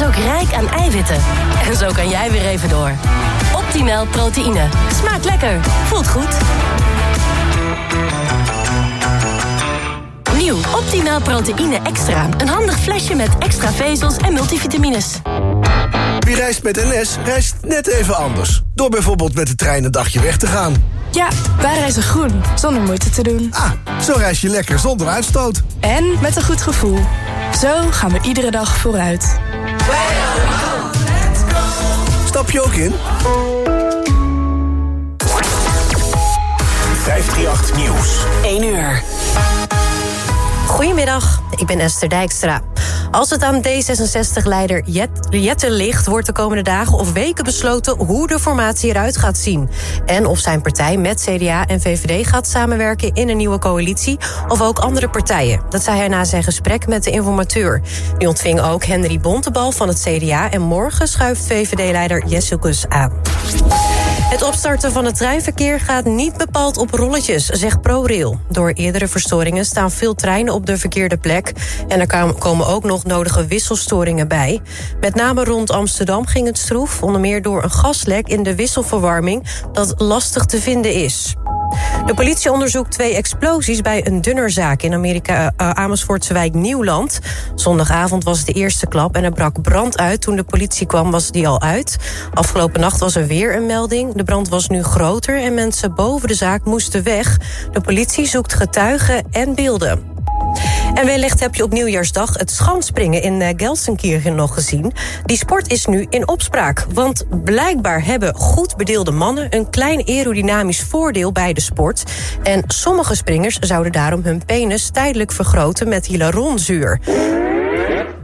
is ook rijk aan eiwitten. En zo kan jij weer even door. Optimal proteïne. Smaakt lekker. Voelt goed. Nieuw Optimal proteïne extra. Een handig flesje met extra vezels en multivitamines. Wie reist met NS, reist net even anders. Door bijvoorbeeld met de trein een dagje weg te gaan. Ja, wij reizen groen, zonder moeite te doen. Ah, zo reis je lekker zonder uitstoot. En met een goed gevoel. Zo gaan we iedere dag vooruit. Stap je ook in? 538 Nieuws. 1 uur. Goedemiddag, ik ben Esther Dijkstra. Als het aan D66-leider Jet, Jette ligt, wordt de komende dagen of weken besloten hoe de formatie eruit gaat zien. En of zijn partij met CDA en VVD gaat samenwerken in een nieuwe coalitie of ook andere partijen. Dat zei hij na zijn gesprek met de informateur. Die ontving ook Henry Bontebal van het CDA en morgen schuift VVD-leider Jesselkus aan. Het opstarten van het treinverkeer gaat niet bepaald op rolletjes, zegt ProRail. Door eerdere verstoringen staan veel treinen op de verkeerde plek... en er komen ook nog nodige wisselstoringen bij. Met name rond Amsterdam ging het stroef... onder meer door een gaslek in de wisselverwarming... dat lastig te vinden is. De politie onderzoekt twee explosies bij een dunnerzaak in Amerika uh, Amersfoortse wijk Nieuwland. Zondagavond was de eerste klap en er brak brand uit. Toen de politie kwam was die al uit. Afgelopen nacht was er weer een melding. De brand was nu groter en mensen boven de zaak moesten weg. De politie zoekt getuigen en beelden. En wellicht heb je op nieuwjaarsdag het schanspringen in uh, Gelsenkirchen nog gezien. Die sport is nu in opspraak. Want blijkbaar hebben goed bedeelde mannen... een klein aerodynamisch voordeel bij de sport. En sommige springers zouden daarom hun penis tijdelijk vergroten... met hyaluronzuur.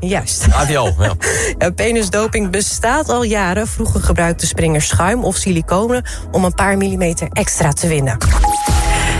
Juist. ADL, ja. Penisdoping bestaat al jaren. Vroeger gebruikten springers schuim of siliconen... om een paar millimeter extra te winnen.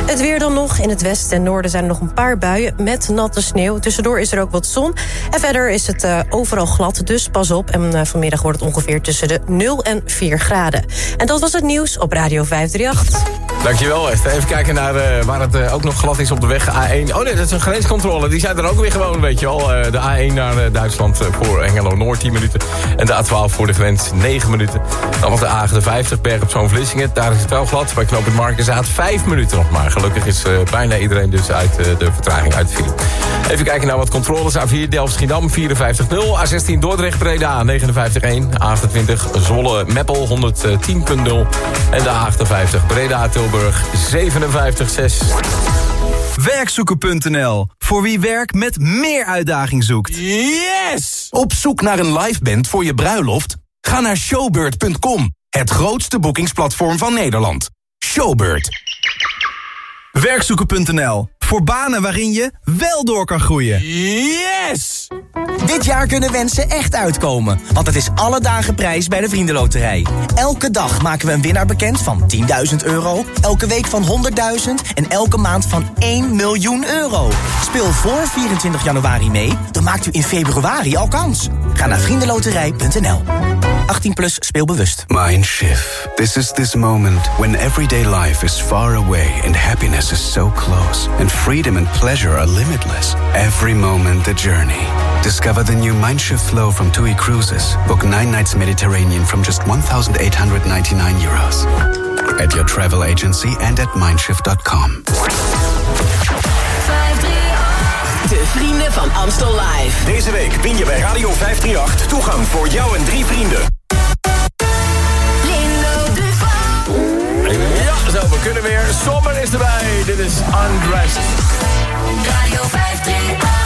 Het weer dan nog. In het westen en noorden zijn er nog een paar buien met natte sneeuw. Tussendoor is er ook wat zon. En verder is het uh, overal glad, dus pas op. En uh, vanmiddag wordt het ongeveer tussen de 0 en 4 graden. En dat was het nieuws op Radio 538. Dankjewel, Esther. Even kijken naar uh, waar het ook nog glad is op de weg A1. Oh nee, dat is een grenscontrole. Die zijn er ook weer gewoon, weet je wel. de A1 naar Duitsland voor Hengelo-Noord 10 minuten. En de A12 voor de grens 9 minuten. Dan nog de A50 Berg op zo'n Vlissingen. Daar is het wel glad. Bij knooppunt Markenzaad 5 minuten nog maar. Gelukkig is bijna iedereen dus uit de vertraging uit. Even kijken naar wat controles. A4 Delft-Schiedam 54-0. A16 Dordrecht-Breda 59-1. A28 Zwolle-Meppel 110.0. En de A58 Breda-Tilburg 57-6. Werkzoeken.nl. Voor wie werk met meer uitdaging zoekt. Yes! Op zoek naar een live band voor je bruiloft? Ga naar showbird.com. Het grootste boekingsplatform van Nederland. Showbird. Werkzoeken.nl. Voor banen waarin je wel door kan groeien. Yes! Dit jaar kunnen wensen echt uitkomen. Want het is alle dagen prijs bij de Vriendenloterij. Elke dag maken we een winnaar bekend van 10.000 euro. Elke week van 100.000. En elke maand van 1 miljoen euro. Speel voor 24 januari mee. Dan maakt u in februari al kans. Ga naar vriendenloterij.nl. 18 plus speelbewust. Mindshift. This is this moment when everyday life is far away and happiness is so close. And freedom and pleasure are limitless. Every moment the journey. Discover the new Mindshift flow from TUI Cruises. Book nine nights Mediterranean from just 1,899 euros. At your travel agency and at mindshift.com. De vrienden van Amstel Live. Deze week win je bij Radio 538 toegang voor jou en drie vrienden. Ja, zo, we kunnen weer. Sommer is erbij. Dit is Undressed. Radio 538.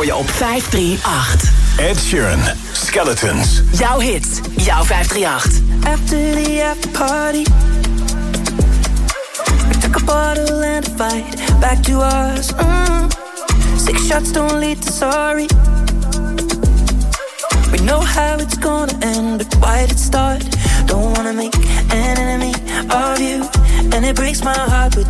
hoor je op 538. Ed Sheeran, Skeletons. Jouw hit, jouw 538. After the party. We took a bottle and a fight. Back to us. Mm. Six shots don't lead to sorry. We know how it's gonna end, but why did it start? Don't wanna make an enemy of you. And it breaks my heart with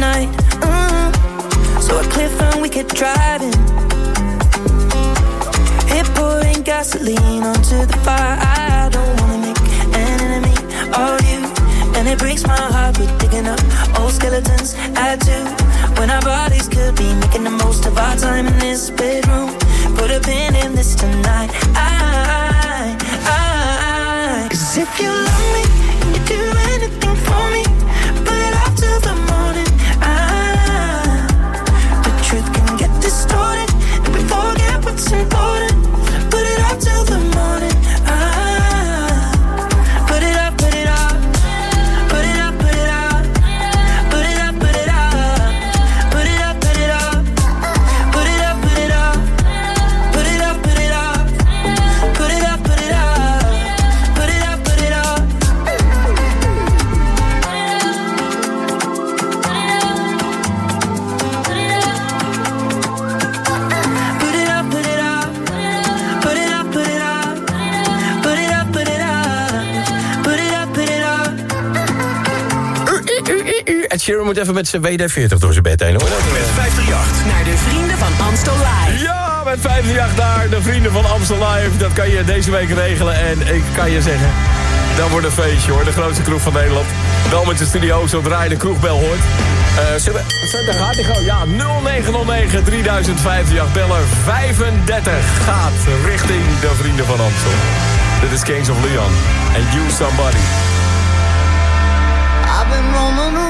night. Mm. So a cliff and we kept driving. Hit pouring gasoline onto the fire. I don't wanna make an enemy of you, and it breaks my heart. We're digging up old skeletons. I do. When our bodies could be making the most of our time in this bedroom. Put a pin in this tonight. I, I, I. Cause if you love me, you do anything. moet even met zijn WD-40 door zijn bed heen hoor. Met 538. Naar de vrienden van Amstel Live. Ja, met 538 naar de vrienden van Amstel Live. Dat kan je deze week regelen en ik kan je zeggen... Dat wordt een feestje hoor, de grootste kroeg van Nederland. Wel met de studio, zodra je de kroegbel hoort. Eh, zullen we... Daar Ja, 0909 3058 beller 35 gaat richting de vrienden van Amstel. Dit is Kings of Leon. And you somebody. I've been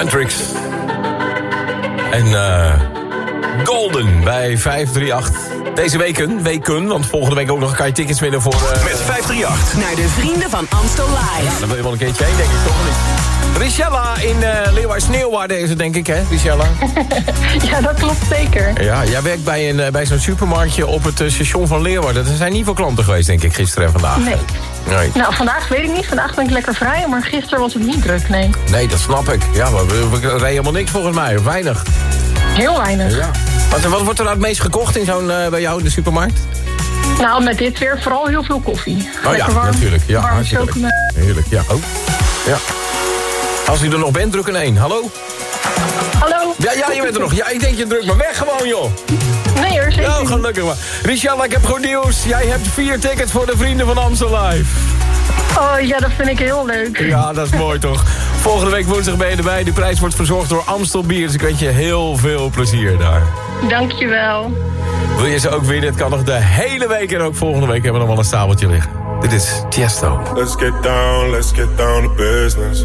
Huntrix. En eh Golden bij 538. Deze weken, weken, want volgende week ook nog kan je tickets winnen voor... eh, Met 538. Naar de vrienden van Amstel Live. Daar wil je wel een keertje heen, denk ik, toch niet? Richella in eh Leeuwarden Sneeuwwaarde is het, denk ik, hè, Richella? Ja, dat klopt zeker. Ja, jij werkt bij, een, eh, bij zo'n supermarktje op het eh, station van Leeuwarden. Er zijn niet veel klanten geweest, denk ik, gisteren en vandaag. Nee. Nee, Nou, vandaag weet ik niet. Vandaag ben ik lekker vrij, maar gisteren was het niet druk, nee. nee dat snap ik. Ja, maar we, we reden helemaal niks volgens mij, weinig. Heel weinig. Ja. Wat, wat wordt er nou het meest gekocht in zo'n, bij jou in de supermarkt? Nou, met dit weer vooral heel veel koffie. Oh lekker ja, warm, natuurlijk. Ja, warm hartstikke. Heerlijk, ja. Oh. ja. Als u er nog bent, druk een 1. Hallo? Hallo? Ja, ja, je bent er nog. Ja, ik denk je druk maar weg gewoon, joh. Nee hoor, zeker Ja, niet. gelukkig maar. Richelle, ik heb goed nieuws. Jij hebt vier tickets voor de Vrienden van Amstel Live. Oh ja, dat vind ik heel leuk. Ja, dat is mooi toch. Volgende week woensdag ben je erbij. De prijs wordt verzorgd door Amstel Bier. Dus ik wens je heel veel plezier daar. Dankjewel. Wil je ze ook winnen? Het kan nog de hele week en ook volgende week hebben we nog wel een stapeltje liggen. Dit is Tiesto. Let's get down, let's get down to business.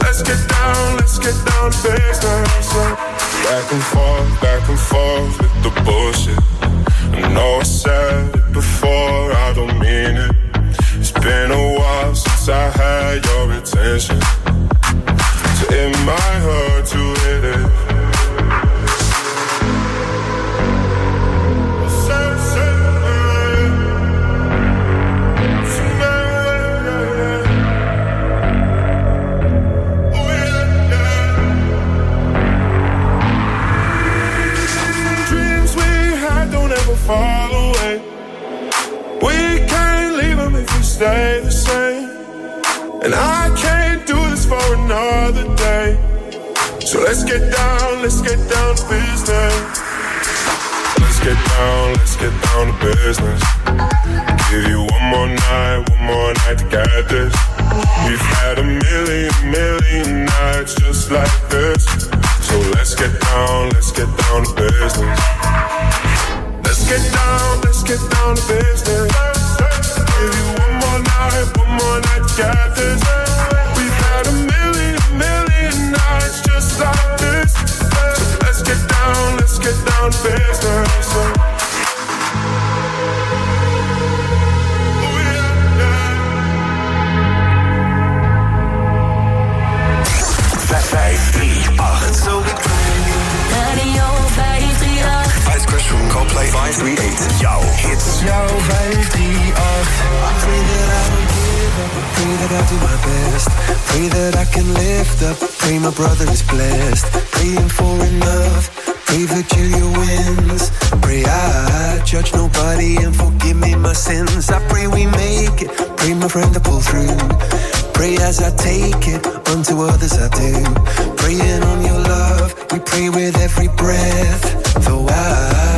Let's get down, let's get down to business. Back and forth, back and forth with the bullshit. I know I said it before, I don't mean it. It's been a while since I had your attention. Love, we pray with every breath. Though I'm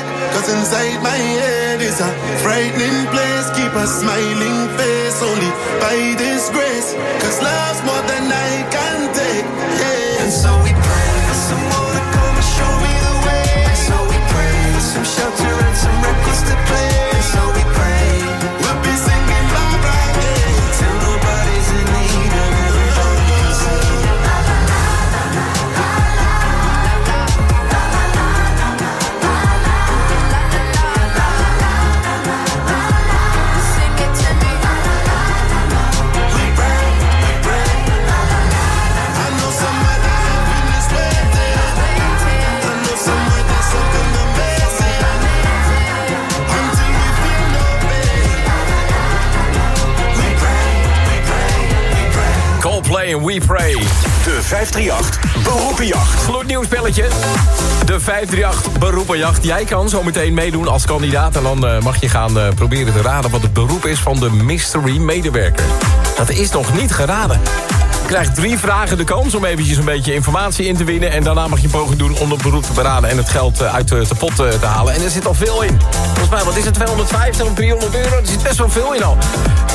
Cause inside my head is a frightening place. Keep a smiling face only by this grace. Cause love's more than I can take. Yeah. And so we pray for someone to come and show me the way. And so we pray for some shelter spelletje. De 538 Beroepenjacht. Jij kan zo meteen meedoen als kandidaat. En dan eh, mag je gaan eh, proberen te raden wat het beroep is van de mystery medewerker. Dat is nog niet geraden. Krijgt drie vragen de kans om eventjes een beetje informatie in te winnen. En daarna mag je een poging doen om het beroep te beraden... en het geld eh, uit de, de pot eh, te halen. En er zit al veel in. Volgens mij, wat is het, 250 of 300 euro? Er zit best wel veel in al.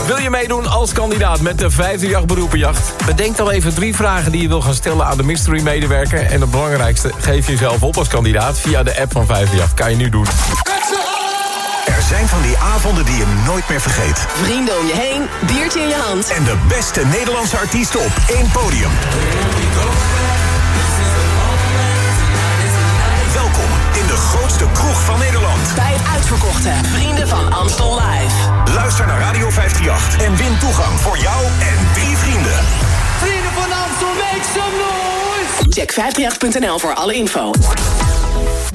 Wil je meedoen als kandidaat met de 538 beroepenjacht? Bedenk dan even drie vragen die je wil gaan stellen aan de mystery medewerker. En het belangrijkste, geef jezelf op als kandidaat via de app van 538. Kan je nu doen. Zijn van die avonden die je nooit meer vergeet. Vrienden om je heen, biertje in je hand. En de beste Nederlandse artiesten op één podium. Welkom in de grootste kroeg van Nederland. Bij het uitverkochte Vrienden van Amstel Live. Luister naar Radio 538 en win toegang voor jou en drie vrienden. Vrienden van Amstel, make some noise! Check 538.nl voor alle info.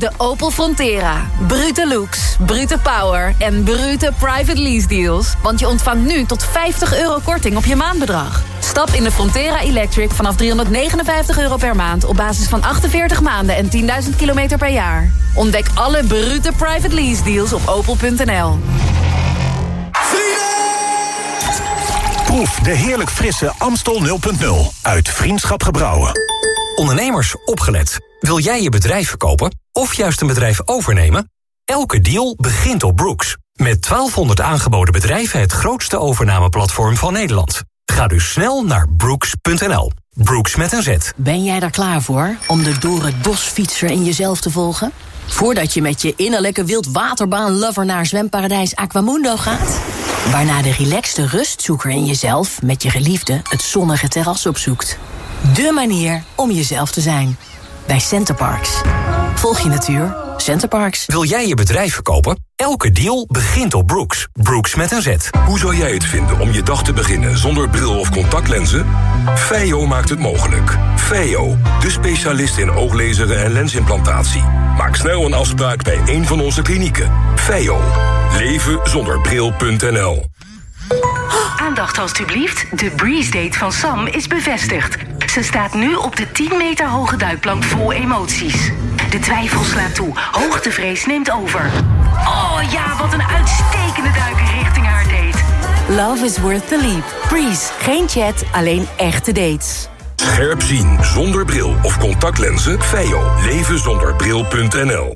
De Opel Frontera. Brute looks, brute power en brute private lease deals. Want je ontvangt nu tot 50 euro korting op je maandbedrag. Stap in de Frontera Electric vanaf 359 euro per maand... op basis van 48 maanden en 10.000 kilometer per jaar. Ontdek alle brute private lease deals op opel.nl. Proef de heerlijk frisse Amstel 0.0 uit Vriendschap Gebrouwen. Ondernemers, opgelet. Wil jij je bedrijf verkopen of juist een bedrijf overnemen? Elke deal begint op Brooks. Met 1200 aangeboden bedrijven het grootste overnameplatform van Nederland. Ga dus snel naar brooks.nl. Brooks met een Z. Ben jij daar klaar voor om de door het bosfietser in jezelf te volgen? Voordat je met je innerlijke wildwaterbaan-lover naar zwemparadijs Aquamundo gaat? Waarna de relaxte rustzoeker in jezelf met je geliefde het zonnige terras opzoekt. De manier om jezelf te zijn. Bij Centerparks. Volg je natuur Centerparks. Wil jij je bedrijf verkopen? Elke deal begint op Brooks. Brooks met een Z. Hoe zou jij het vinden om je dag te beginnen zonder bril of contactlenzen? Feio maakt het mogelijk. Feio, de specialist in ooglezeren en lensimplantatie. Maak snel een afspraak bij een van onze klinieken. Feio. Leven zonder bril.nl Aandacht alstublieft. De Breeze Date van Sam is bevestigd. Ze staat nu op de 10 meter hoge duikplank vol emoties. De twijfel slaat toe. Hoogtevrees neemt over. Oh ja, wat een uitstekende duiker richting haar date. Love is worth the leap. Breeze. Geen chat, alleen echte dates. Scherp zien zonder bril of contactlenzen? Feio. Leven zonder bril.nl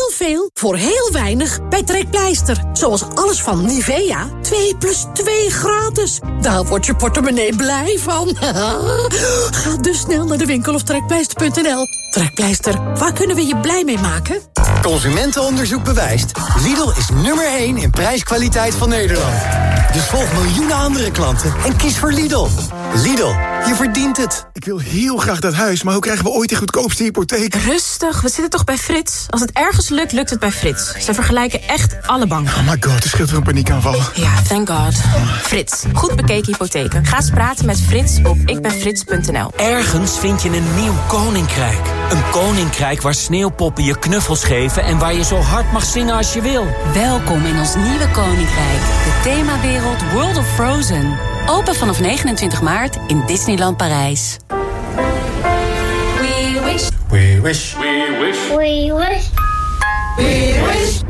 voor heel weinig bij Trekpleister. Zoals alles van Nivea. 2 plus 2 gratis. Daar wordt je portemonnee blij van. Ga dus snel naar de winkel of trekpleister.nl. Trekpleister, waar kunnen we je blij mee maken? Consumentenonderzoek bewijst. Lidl is nummer 1 in prijskwaliteit van Nederland. Dus volg miljoenen andere klanten en kies voor Lidl. Lidl, je verdient het. Ik wil heel graag dat huis, maar hoe krijgen we ooit de goedkoopste hypotheek? Rustig, we zitten toch bij Frits? Als het ergens lukt, lukt het bij Frits. Ze vergelijken echt alle banken. Oh my god, er scheelt weer een paniekaanval. Ja, thank god. Frits, goed bekeken hypotheken. Ga eens praten met Frits op ikbenfrits.nl. Ergens vind je een nieuw koninkrijk. Een koninkrijk waar sneeuwpoppen je knuffels geven... en waar je zo hard mag zingen als je wil. Welkom in ons nieuwe koninkrijk. De themawereld World of Frozen. Open vanaf 29 maart in Disneyland Parijs. We wish. We wish. We wish. We wish. We wish.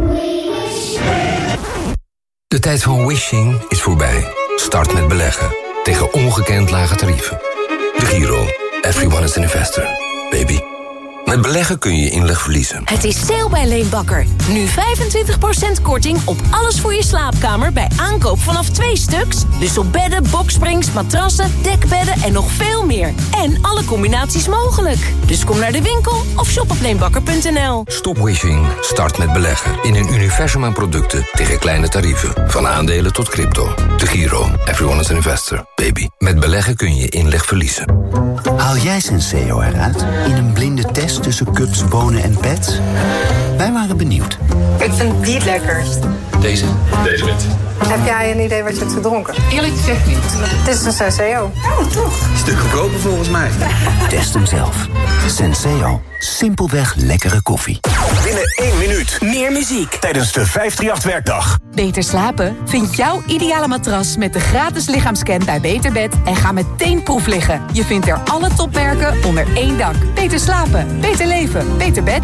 De tijd van wishing is voorbij. Start met beleggen. Tegen ongekend lage tarieven. De Giro. Everyone is an investor. Baby. Met beleggen kun je inleg verliezen. Het is sale bij Leenbakker. Nu 25% korting op alles voor je slaapkamer bij aankoop vanaf twee stuks. Dus op bedden, boksprings, matrassen, dekbedden en nog veel meer. En alle combinaties mogelijk. Dus kom naar de winkel of shop op leenbakker.nl. Stop wishing. Start met beleggen. In een universum aan producten tegen kleine tarieven. Van aandelen tot crypto. De Giro. Everyone is an investor. Baby. Met beleggen kun je inleg verliezen. Haal jij Senseo eruit in een blinde test tussen cups, bonen en pets? Wij waren benieuwd. Ik vind die het lekkerst. Deze? Deze wit. Heb jij een idee wat je hebt gedronken? Eerlijk gezegd niet. Het is een Senseo. Oh, toch? Stuk goedkoper volgens mij. Test hem zelf. Senseo. Simpelweg lekkere koffie. Binnen één minuut. Meer muziek. Tijdens de 538-werkdag. Beter slapen? Vind jouw ideale matras met de gratis lichaamscan bij Beterbed en ga meteen proef liggen. Je vindt er alle topmerken onder één dak. Beter slapen, beter leven, beter bed.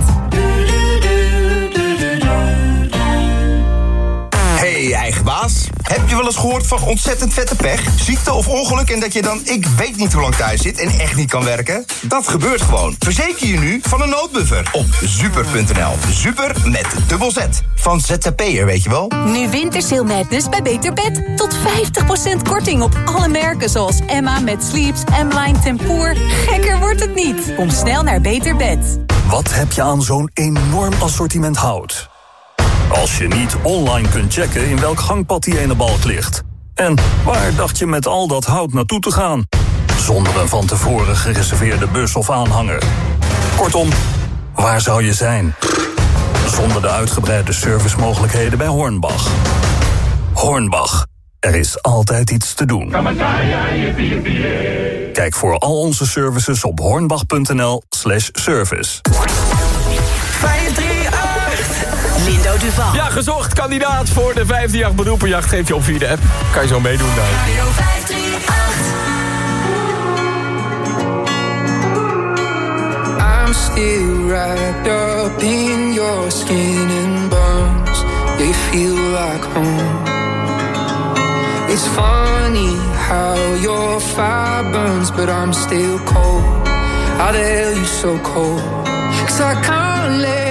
Hey, eigen baas. Heb je wel eens gehoord van ontzettend vette pech? Ziekte of ongeluk en dat je dan ik weet niet hoe lang thuis zit en echt niet kan werken? Dat gebeurt gewoon. Verzeker je nu van een noodbuffer op super.nl. Super met dubbel Z. Van ZZP'er, weet je wel? Nu Wintersail Madness bij Beter Bed. Tot 50% korting op alle merken zoals Emma met Sleeps, M-Line Tempoor. Gekker wordt het niet. Kom snel naar Beter Bed. Wat heb je aan zo'n enorm assortiment hout? Als je niet online kunt checken in welk gangpad die ene balk ligt. En waar dacht je met al dat hout naartoe te gaan? Zonder een van tevoren gereserveerde bus of aanhanger. Kortom, waar zou je zijn? Zonder de uitgebreide servicemogelijkheden bij Hornbach. Hornbach, er is altijd iets te doen. Kijk voor al onze services op hornbach.nl slash service. 538. Duval. Ja, gezocht kandidaat voor de vijfde jacht beroepenjacht. Geef je op via de app. Kan je zo meedoen dan. Radio 538. I'm still wrapped up in your skin and bones. They feel like home. It's funny how your fire burns, but I'm still cold. How the hell you so cold? Cause I can't let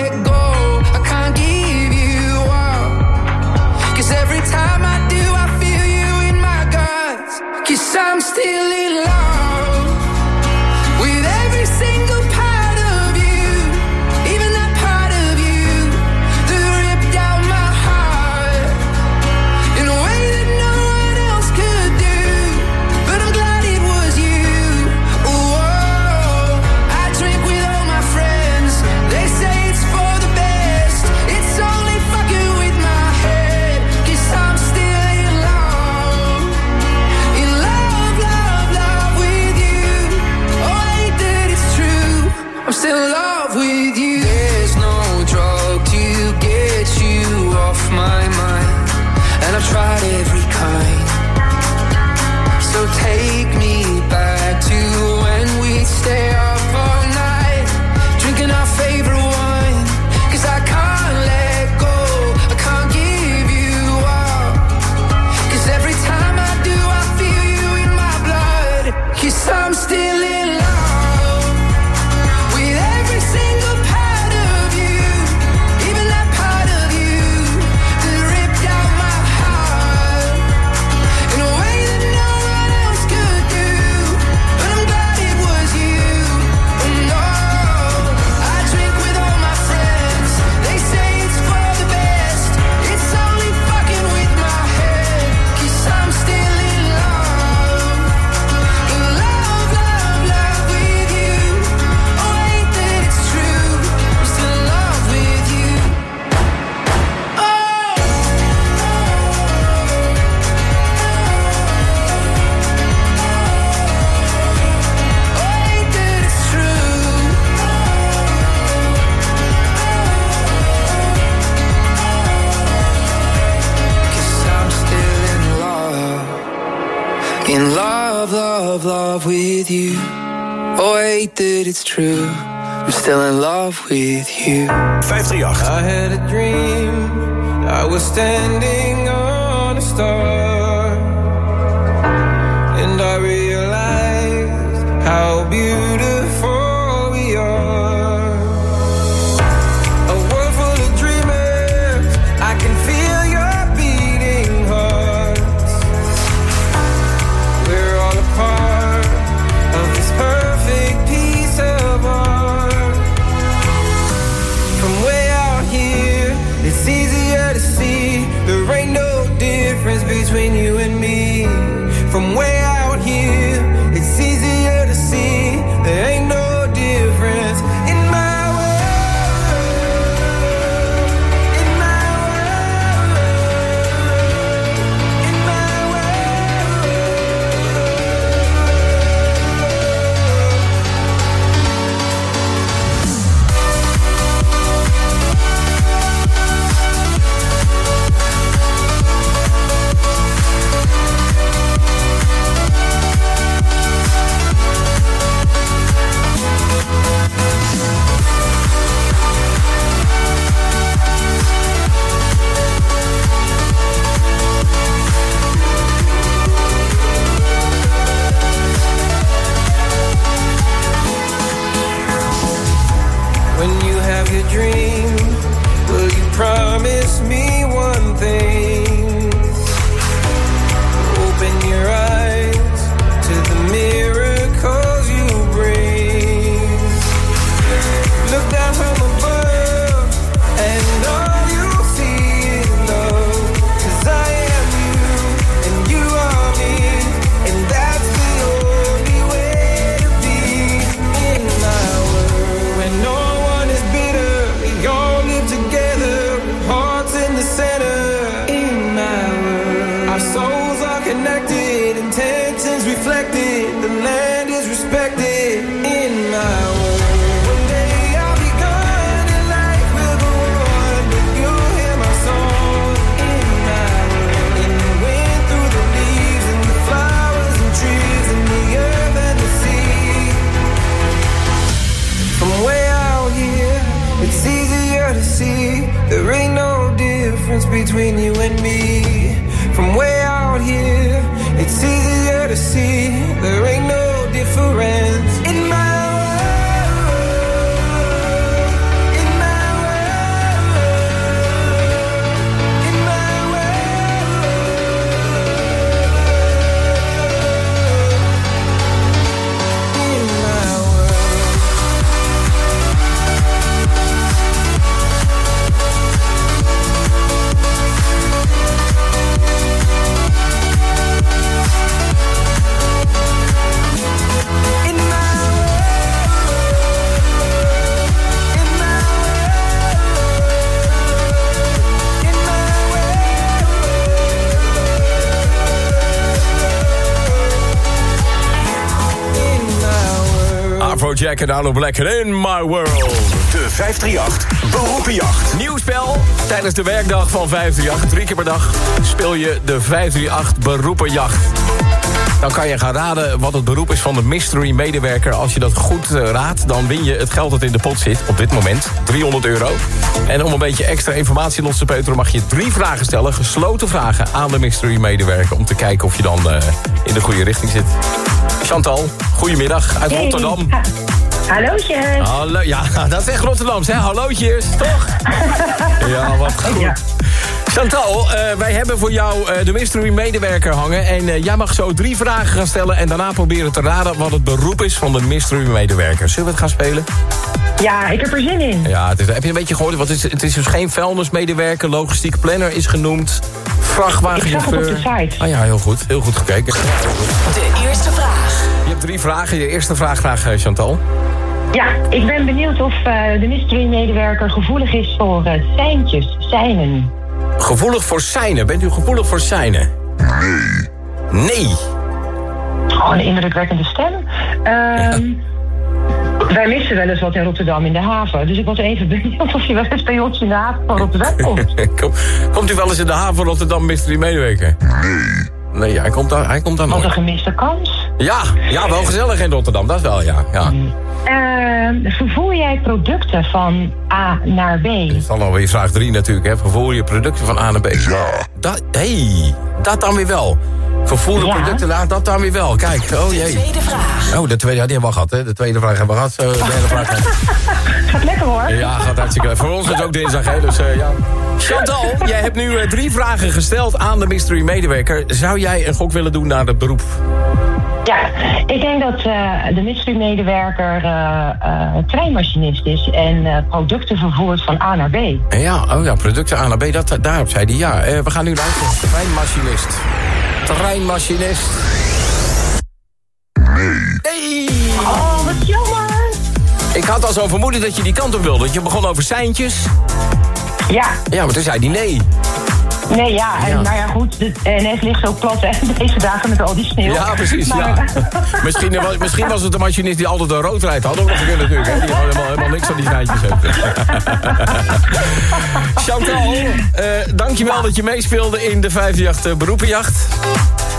that it's true. I'm still in love with you. 538. I had a dream. I was standing on a star. And I realized how beautiful. Afrojack en Arlo Black in my world. De 538 Beroepenjacht. Nieuw spel tijdens de werkdag van 538. Drie keer per dag speel je de 538 Beroepenjacht. Dan kan je gaan raden wat het beroep is van de mystery medewerker. Als je dat goed eh, raadt, dan win je het geld dat in de pot zit. Op dit moment 300 euro. En om een beetje extra informatie los te peuteren... mag je drie vragen stellen, gesloten vragen aan de mystery medewerker... om te kijken of je dan eh, in de goede richting zit. Chantal, goedemiddag uit Hey. Rotterdam. Ha- Hallootjes. Hallo, ja, dat is echt Rotterdams, hè? Hallootjes, toch? ja, wat goed. Chantal, eh, wij hebben voor jou eh, de mystery medewerker hangen. En eh, jij mag zo drie vragen gaan stellen... en daarna proberen te raden wat het beroep is van de mystery medewerker. Zullen we het gaan spelen? Ja, ik heb er zin in. Ja, het is, heb je een beetje gehoord? Want het is, het is dus geen vuilnismedewerker, logistiek planner is genoemd. Vrachtwagenchauffeur. Ik zag het op de site. Ah ja, heel goed. Heel goed gekeken. De eerste vraag. Je hebt drie vragen. Je eerste vraag graag, Chantal. Ja, ik ben benieuwd of eh, de mystery-medewerker gevoelig is voor eh seintjes, seinen. Gevoelig voor seinen. Bent u gevoelig voor seinen? Nee. Nee. Oh, een indrukwekkende stem. Ehm, Wij missen wel eens wat in Rotterdam in de haven. Dus ik was even benieuwd of je wel eens bij ons in de haven van Rotterdam komt. Kom, komt u wel eens in de haven Rotterdam mystery medewerker? Nee. Nee, hij komt daar, hij komt daar Wat een nooit. gemiste kans. Ja, ja, wel gezellig in Rotterdam, dat wel, ja. ja. Ehm, vervoer jij producten van A naar B? Dat is dan alweer vraag 3 natuurlijk, hè. Vervoer je producten van A naar B? Ja. Dat, hey, dat dan weer wel. Vervoeren Ja. producten, nou, dat dan weer wel. Kijk, oh jee. Tweede vraag. Oh, de tweede, ja, die hebben we al gehad, hè. De tweede vraag hebben we gehad. Zo, de derde vraag. Gaat lekker hoor. Ja, gaat hartstikke Voor ons is het ook dinsdag, hè, dus eh, ja. Chantal, jij hebt nu eh, drie vragen gesteld aan de mystery medewerker. Zou jij een gok willen doen naar het beroep? Ja, ik denk dat eh, de mystery-medewerker eh, eh, treinmachinist is en producten vervoert van A naar B. Ja, oh ja, producten A naar B, dat, daarop zei hij ja. We gaan nu luisteren. Treinmachinist. Treinmachinist. Nee. Oh, wat jammer. Ik had al zo'n vermoeden dat je die kant op wilde. Dat je begon over seintjes. Ja. Ja, maar toen zei hij nee. Nee, ja, en, Ja. nou ja, goed, de NS ligt zo plat hè, deze dagen met al die sneeuw. Ja, precies, Maar- ja. Misschien, was- misschien was het de machinist die altijd een rood rijdt. Had ook nog gekund natuurlijk, hè. Die gewoon helemaal, helemaal niks aan die heeft. Chantal, eh dankjewel dat je meespeelde in de 538 beroepenjacht.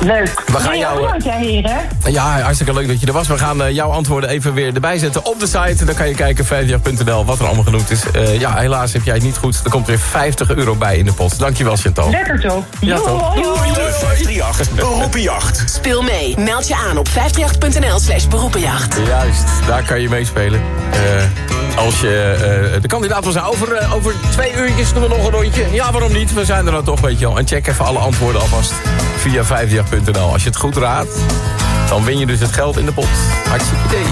Leuk. We gaan Nee, jou, eh, bedankt, heren. Ja, hartstikke leuk dat je er was. We gaan eh, jouw antwoorden even weer erbij zetten op de site. Dan kan je kijken, 538.nl, wat er allemaal genoemd is. Eh, ja, helaas heb jij het niet goed. Er komt weer 50 euro bij in de pot. Dankjewel, Chantal. Lekker toch? Ja, toch? hoi, hoi. De 538 Beroepenjacht. Speel mee. Meld je aan op 538.nl slash beroepenjacht. Juist, daar kan je meespelen. Eh, als je eh, de kandidaat was over, over twee uurtjes doen we nog een rondje. Ja, waarom niet? We zijn er dan toch, weet je wel. En check even alle antwoorden alvast via 538.nl. Als je het goed raadt, dan win je dus het geld in de pot. Hartstikke idee.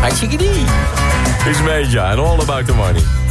Hartstikke idee. Is beetje, and all about the money.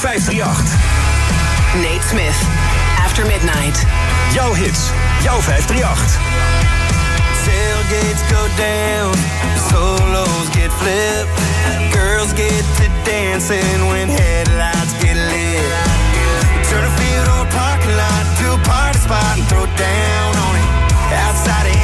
538. Nate Smith, After Midnight. Jouw hits, jouw 538. Tailgates go down, solos get flipped. Girls get to dancing when headlights get lit. Turn a field or parking lot to a party spot and throw down on it. Outside of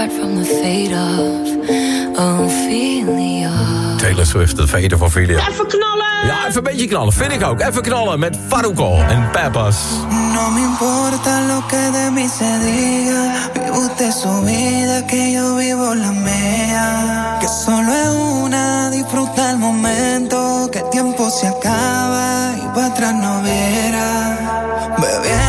apart from the fate of oh, Ophelia. Taylor Swift, de fade of Ophelia. Even knallen! Ja, even een beetje knallen, vind ik ook. Even knallen met Faruko en Peppas. No me importa lo que de mí se diga. Vive usted su vida, que yo vivo la mía. Que solo es una, disfruta el momento. Que el tiempo se acaba y para atrás no verá. Bebé.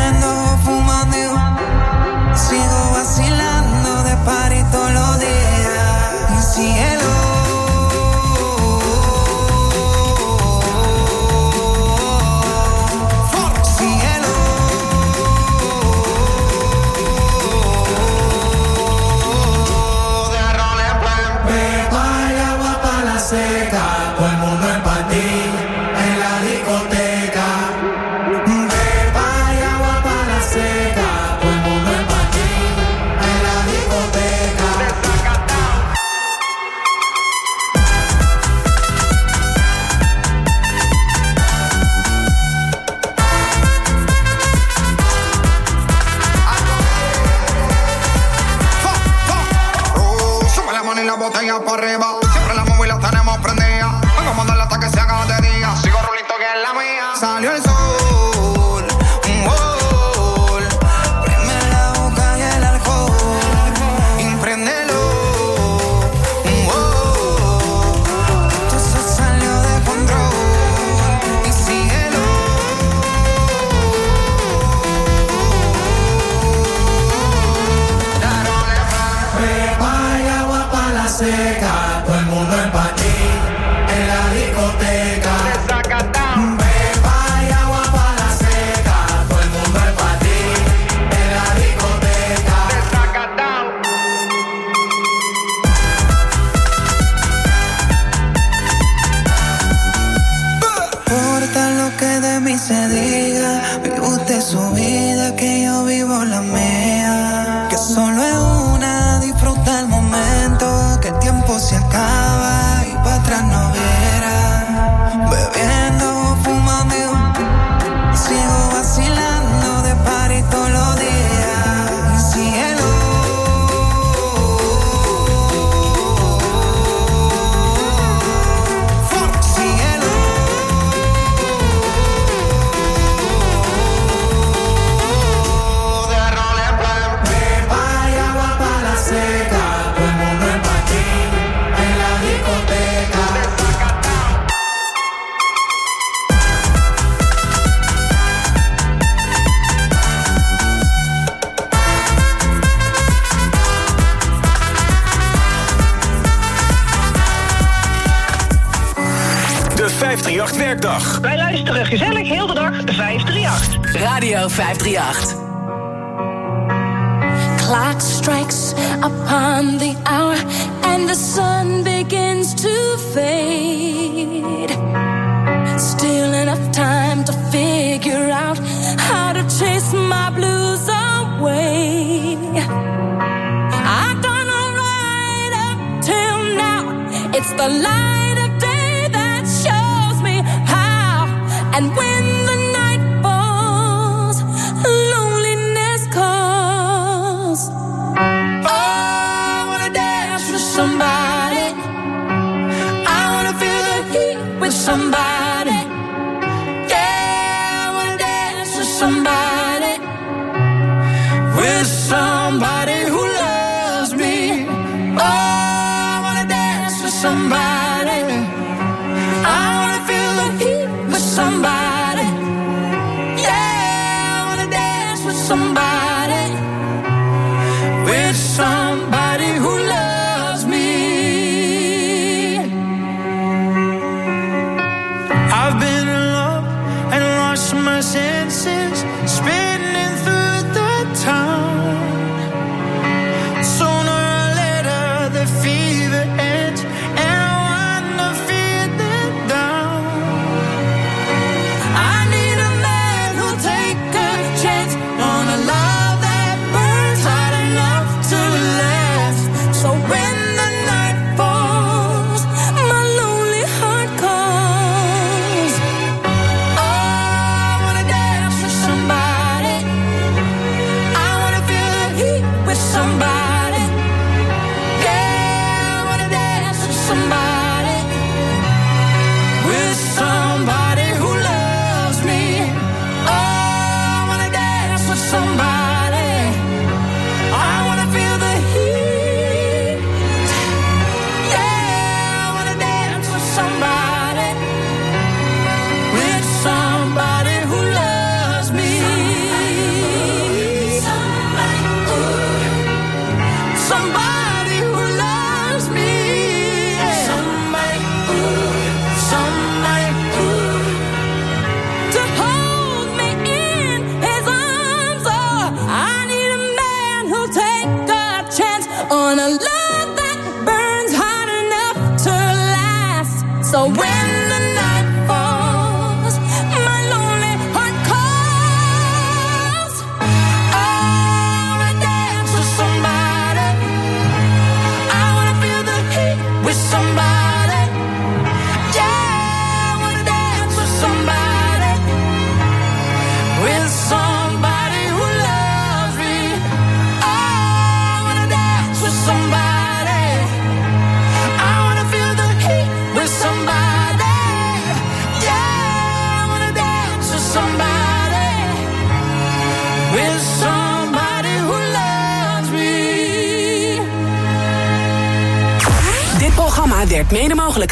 para arriba. werkdag. Wij luisteren gezellig heel de dag 538. Radio 538. Clock strikes upon the hour and the sun begins to fade. Still enough time to figure out how to chase my blues away. I've done alright up till now. It's the light. and when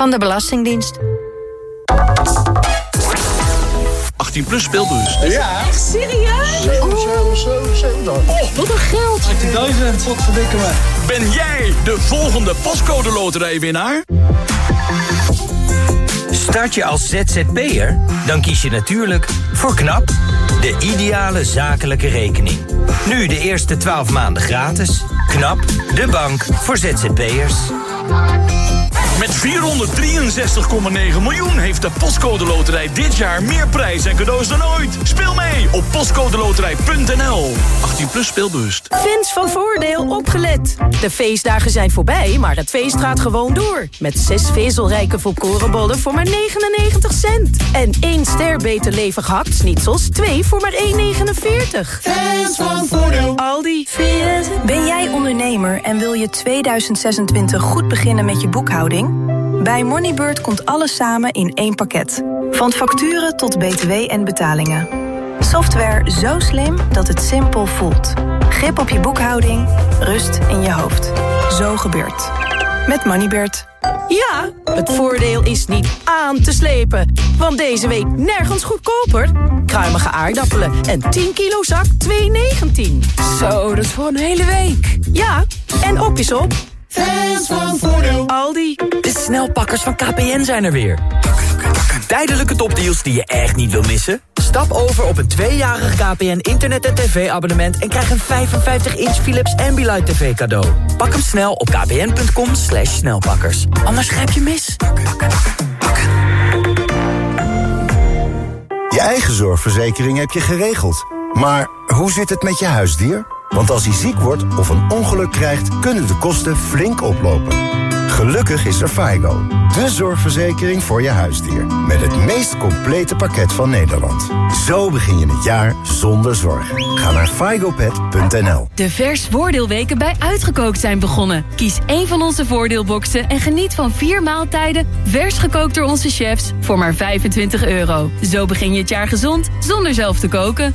van de Belastingdienst. 18 plus speelbus. Ja. Echt serieus? Oh, wat een geld. 18.000. Wat verdikken me. Ben jij de volgende postcode loterijwinnaar? Start je als ZZP'er? Dan kies je natuurlijk voor KNAP, de ideale zakelijke rekening. Nu de eerste 12 maanden gratis. KNAP, de bank voor ZZP'ers. Met 463,9 miljoen heeft de Postcode Loterij dit jaar meer prijs en cadeaus dan ooit. Speel mee op postcodeloterij.nl. 18 plus speelbewust. Fans van Voordeel opgelet. De feestdagen zijn voorbij, maar het feest gaat gewoon door. Met zes vezelrijke volkorenbollen voor maar 99 cent. En één ster beter levig hakt-snitsels, twee voor maar 1,49. Fans van Voordeel. Aldi. Ben jij ondernemer en wil je 2026 goed beginnen met je boekhouding? Bij Moneybird komt alles samen in één pakket. Van facturen tot btw en betalingen. Software zo slim dat het simpel voelt. Grip op je boekhouding, rust in je hoofd. Zo gebeurt. Met Moneybird. Ja, het voordeel is niet aan te slepen. Want deze week nergens goedkoper. Kruimige aardappelen en 10 kilo zak 2,19. Zo, dat is voor een hele week. Ja, en op is op. Fans van Voordeel. Aldi. De snelpakkers van KPN zijn er weer. Tijdelijke topdeals die je echt niet wil missen? Stap over op een tweejarig KPN internet- en tv-abonnement... en krijg een 55-inch Philips Ambilight TV cadeau. Pak hem snel op kpn.com slash snelpakkers. Anders grijp je mis. Je eigen zorgverzekering heb je geregeld. Maar hoe zit het met je huisdier? Want als hij ziek wordt of een ongeluk krijgt, kunnen de kosten flink oplopen. Gelukkig is er FIGO, de zorgverzekering voor je huisdier. Met het meest complete pakket van Nederland. Zo begin je het jaar zonder zorgen. Ga naar figopet.nl De vers voordeelweken bij Uitgekookt zijn begonnen. Kies één van onze voordeelboxen en geniet van vier maaltijden... vers gekookt door onze chefs voor maar 25 euro. Zo begin je het jaar gezond zonder zelf te koken.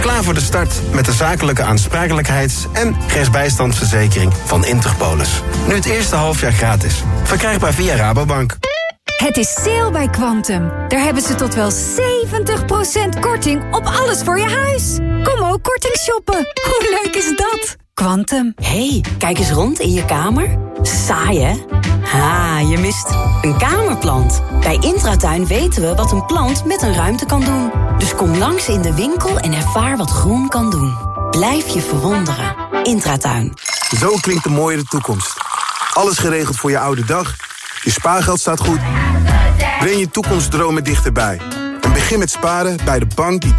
Klaar voor de start met de zakelijke aansprakelijkheids- en rechtsbijstandsverzekering van Interpolis. Nu het eerste halfjaar gratis. Verkrijgbaar via Rabobank. Het is sale bij Quantum. Daar hebben ze tot wel 70% korting op alles voor je huis. Kom ook korting shoppen. Hoe leuk is dat? Quantum. hey, kijk eens rond in je kamer. Saai, hè? Ha, je mist een kamerplant. Bij Intratuin weten we wat een plant met een ruimte kan doen. Dus kom langs in de winkel en ervaar wat groen kan doen. Blijf je verwonderen. Intratuin. Zo klinkt de mooiere toekomst. Alles geregeld voor je oude dag. Je spaargeld staat goed. Breng je toekomstdromen dichterbij. En begin met sparen bij de bank die